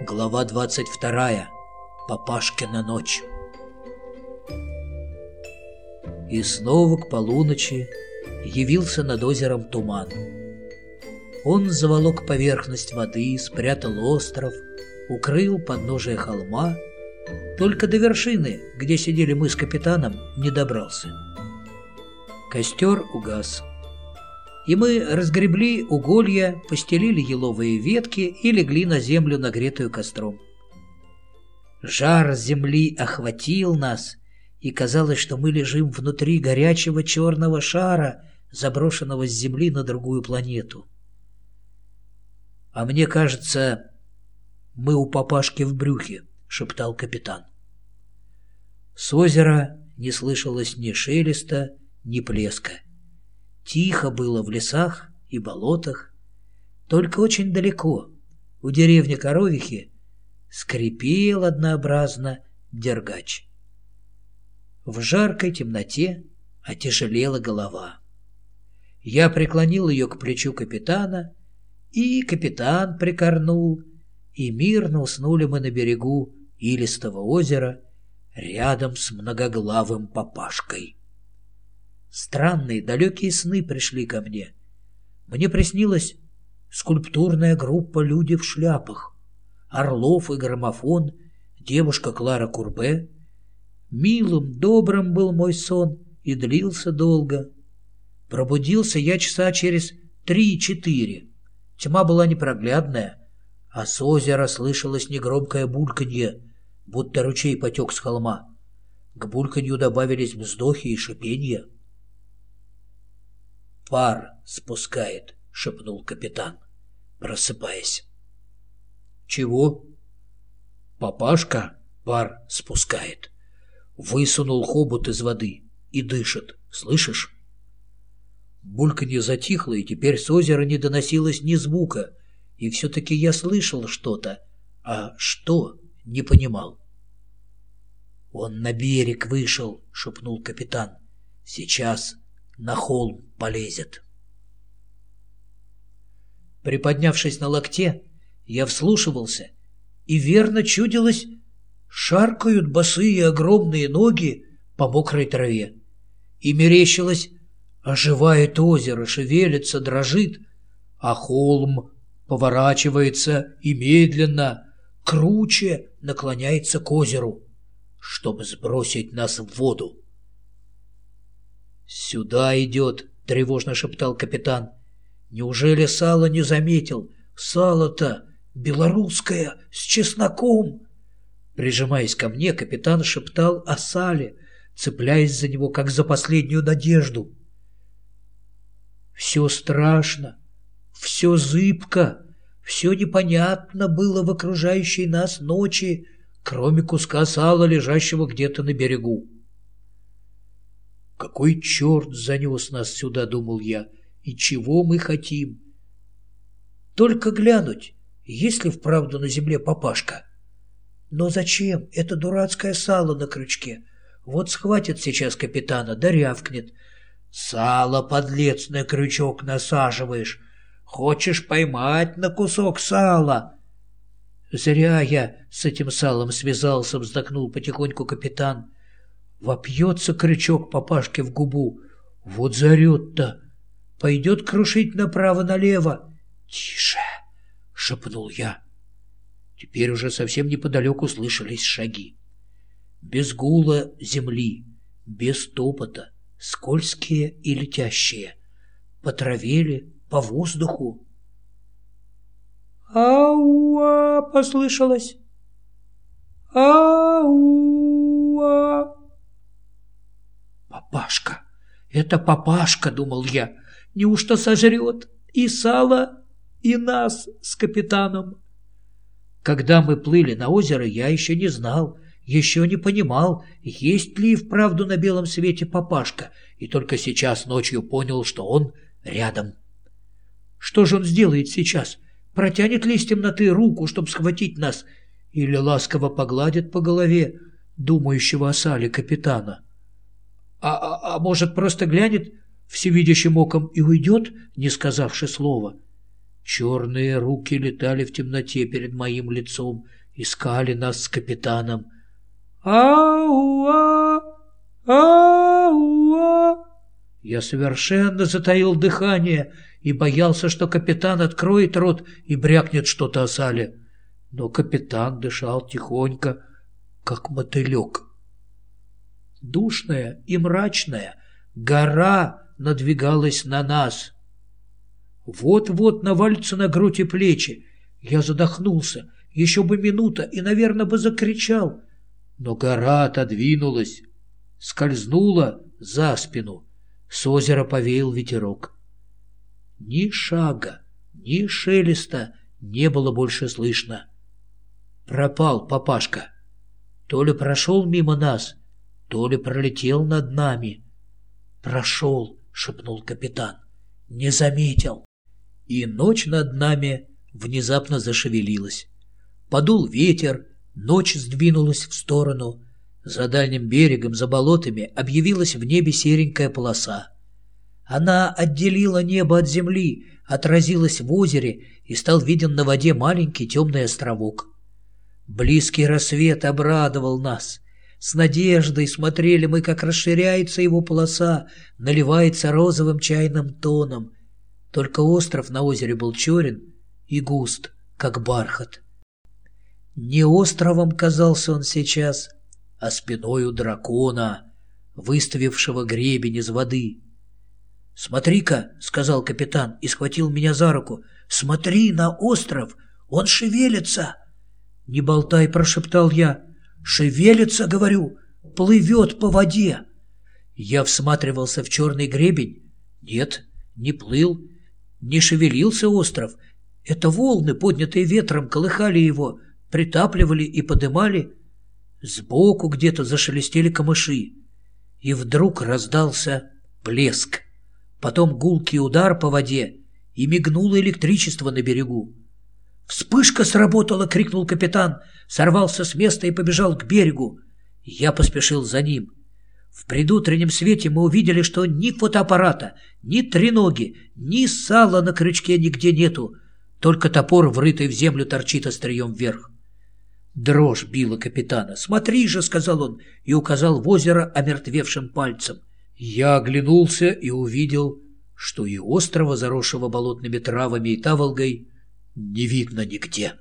Глава 22. Папашкина ночь. И снова к полуночи явился над озером туман. Он заволок поверхность воды, спрятал остров, укрыл подножие холма, только до вершины, где сидели мы с капитаном, не добрался. Костер угас и мы разгребли уголья, постелили еловые ветки и легли на землю, нагретую костром. Жар земли охватил нас, и казалось, что мы лежим внутри горячего черного шара, заброшенного с Земли на другую планету. «А мне кажется, мы у папашки в брюхе», — шептал капитан. С озера не слышалось ни шелеста, ни плеска. Тихо было в лесах и болотах, только очень далеко, у деревни Коровихи, скрипел однообразно дергач. В жаркой темноте отяжелела голова. Я преклонил ее к плечу капитана, и капитан прикорнул, и мирно уснули мы на берегу Илистого озера рядом с многоглавым папашкой. Странные, далекие сны пришли ко мне. Мне приснилась скульптурная группа люди в шляпах, Орлов и граммофон, девушка Клара Курбе. Милым, добрым был мой сон и длился долго. Пробудился я часа через три-четыре. Тьма была непроглядная, а с озера слышалось негромкое бульканье, будто ручей потек с холма. К бульканью добавились вздохи и шипенья пар спускает», — шепнул капитан, просыпаясь. «Чего?» «Папашка пар спускает. Высунул хобот из воды и дышит. Слышишь?» Бульканье затихло, и теперь с озера не доносилось ни звука, и все-таки я слышал что-то, а что — не понимал. «Он на берег вышел», — шепнул капитан. «Сейчас на холм полезет. Приподнявшись на локте, я вслушивался, и верно чудилось, шаркают босые огромные ноги по мокрой траве. И мерещилось, оживает озеро, шевелится, дрожит, а холм поворачивается и медленно, круче наклоняется к озеру, чтобы сбросить нас в воду. «Сюда идет!» — тревожно шептал капитан. «Неужели сало не заметил? Сало-то белорусское, с чесноком!» Прижимаясь ко мне, капитан шептал о сале, цепляясь за него, как за последнюю надежду. Все страшно, все зыбко, все непонятно было в окружающей нас ночи, кроме куска сала, лежащего где-то на берегу. Какой черт занес нас сюда, думал я, и чего мы хотим? Только глянуть, есть ли вправду на земле папашка. Но зачем? Это дурацкое сало на крючке. Вот схватит сейчас капитана, да рявкнет. Сало, подлец, на крючок насаживаешь. Хочешь поймать на кусок сала? Зря я с этим салом связался, вздохнул потихоньку капитан. Вопьется крючок папашке в губу. Вот зарет-то. Пойдет крушить направо-налево. «Тише!» — шепнул я. Теперь уже совсем неподалеку слышались шаги. Без гула земли, без топота, скользкие и летящие. По траве по воздуху. «Ауа!» — послышалось. «Ауа!» Это папашка!» — думал я. «Неужто сожрет и сало, и нас с капитаном?» Когда мы плыли на озеро, я еще не знал, еще не понимал, есть ли и вправду на белом свете папашка, и только сейчас ночью понял, что он рядом. Что же он сделает сейчас? Протянет ли из темноты руку, чтобы схватить нас, или ласково погладит по голове думающего о сале капитана? А, а, а может, просто глянет всевидящим оком и уйдет, не сказавши слова? Черные руки летали в темноте перед моим лицом, искали нас с капитаном. «Ауа! Ауа!» Я совершенно затаил дыхание и боялся, что капитан откроет рот и брякнет что-то о сале. Но капитан дышал тихонько, как мотылек. Душная и мрачная гора надвигалась на нас. Вот-вот навалится на грудь и плечи. Я задохнулся. Еще бы минута, и, наверное, бы закричал. Но гора отодвинулась, скользнула за спину. С озера повеял ветерок. Ни шага, ни шелеста не было больше слышно. Пропал папашка. То ли прошел мимо нас, то ли пролетел над нами. «Прошел», — шепнул капитан. «Не заметил» и ночь над нами внезапно зашевелилась. Подул ветер, ночь сдвинулась в сторону. За дальним берегом, за болотами, объявилась в небе серенькая полоса. Она отделила небо от земли, отразилась в озере и стал виден на воде маленький темный островок. Близкий рассвет обрадовал нас. С надеждой смотрели мы, как расширяется его полоса, наливается розовым чайным тоном — только остров на озере был черен и густ, как бархат. Не островом казался он сейчас, а спиною дракона, выставившего гребень из воды. «Смотри-ка», — сказал капитан и схватил меня за руку, — «смотри на остров, он шевелится». «Не болтай», — прошептал я. «Шевелится, говорю, плывет по воде». Я всматривался в черный гребень. Нет, не плыл, не шевелился остров. Это волны, поднятые ветром, колыхали его, притапливали и подымали. Сбоку где-то зашелестели камыши. И вдруг раздался блеск. Потом гулкий удар по воде, и мигнуло электричество на берегу. «Вспышка сработала!» — крикнул капитан, сорвался с места и побежал к берегу. Я поспешил за ним. В предутреннем свете мы увидели, что ни фотоаппарата, ни треноги, ни сала на крючке нигде нету, только топор, врытый в землю, торчит острием вверх. Дрожь била капитана. «Смотри же!» — сказал он и указал в озеро омертвевшим пальцем. Я оглянулся и увидел, что и острова, заросшего болотными травами и таволгой, не видно нигде.